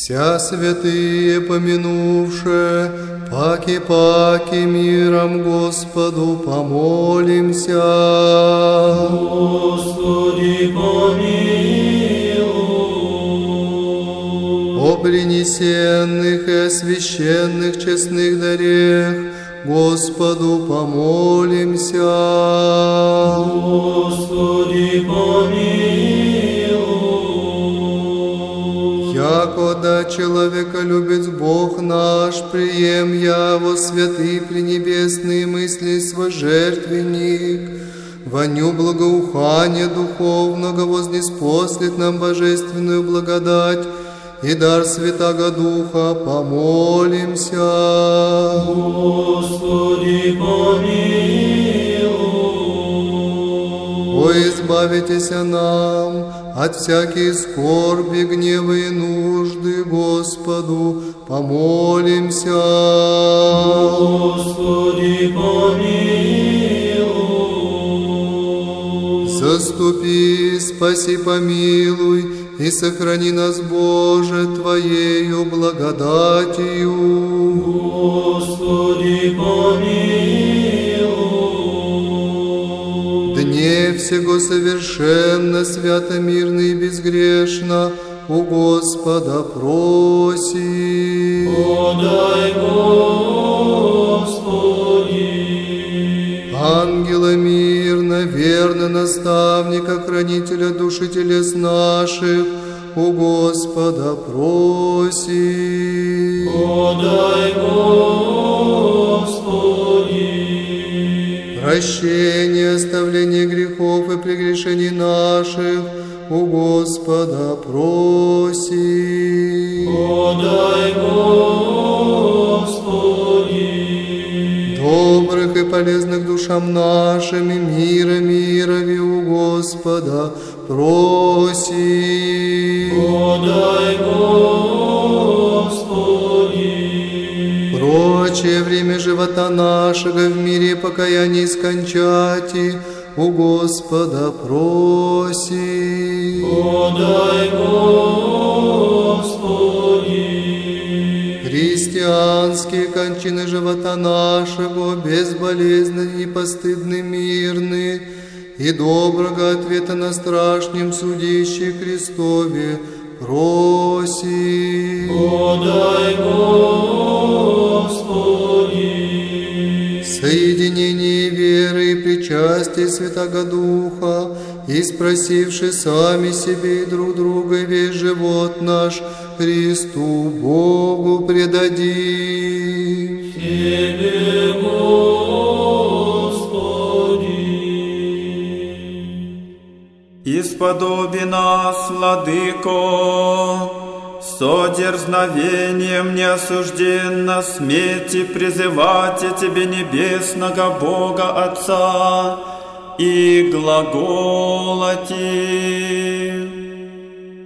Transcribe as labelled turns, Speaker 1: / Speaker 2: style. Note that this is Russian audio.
Speaker 1: Вся святые помянувшие, паки-паки миром Господу помолимся.
Speaker 2: Господи, помилуй.
Speaker 1: О принесенных и освященных честных дарех Господу помолимся.
Speaker 2: Господи, помилуй.
Speaker 1: Якода человека любит Бог наш, прием я во святые пренебесные мысли свой жертвенник, воню благоухания духовного вознеспослит нам божественную благодать и дар Святаго Духа помолимся.
Speaker 2: Господи, помилуй.
Speaker 1: О, избавитесь нам от всякие скорби, гнева и нужды Господу, помолимся.
Speaker 2: Господи, помилуй.
Speaker 1: Заступи, спаси, помилуй и сохрани нас, Боже, Твоею благодатью. Дне всего совершенно, свято, мирно и безгрешно у Господа проси.
Speaker 2: Подай, Господи.
Speaker 1: Ангела мирно, верно наставника, хранителя души телес наших, у Господа проси.
Speaker 2: Подай, Господи.
Speaker 1: Прощение, оставление грехов и прегрешений наших, у Господа проси.
Speaker 2: Подай, Господи.
Speaker 1: Добрых и полезных душам нашим и мира мирови у Господа проси.
Speaker 2: Подай, Господи.
Speaker 1: Прочее время живота нашего в мире покаяния скончати, у Господа проси.
Speaker 2: Подай, Господи.
Speaker 1: Христианские кончины живота нашего, безболезненны и постыдны мирны, и доброго ответа на страшнем судище Христове проси.
Speaker 2: Подай, Господи.
Speaker 1: Соединение веры и причастие Святого Духа, и спросивши сами себе и друг друга весь живот наш Христу Богу предадим.
Speaker 2: Тебе, Господи.
Speaker 3: Исподоби нас, Владыко, со дерзновением неосужденно смейте призывать и Тебе небесного Бога Отца и глаголати.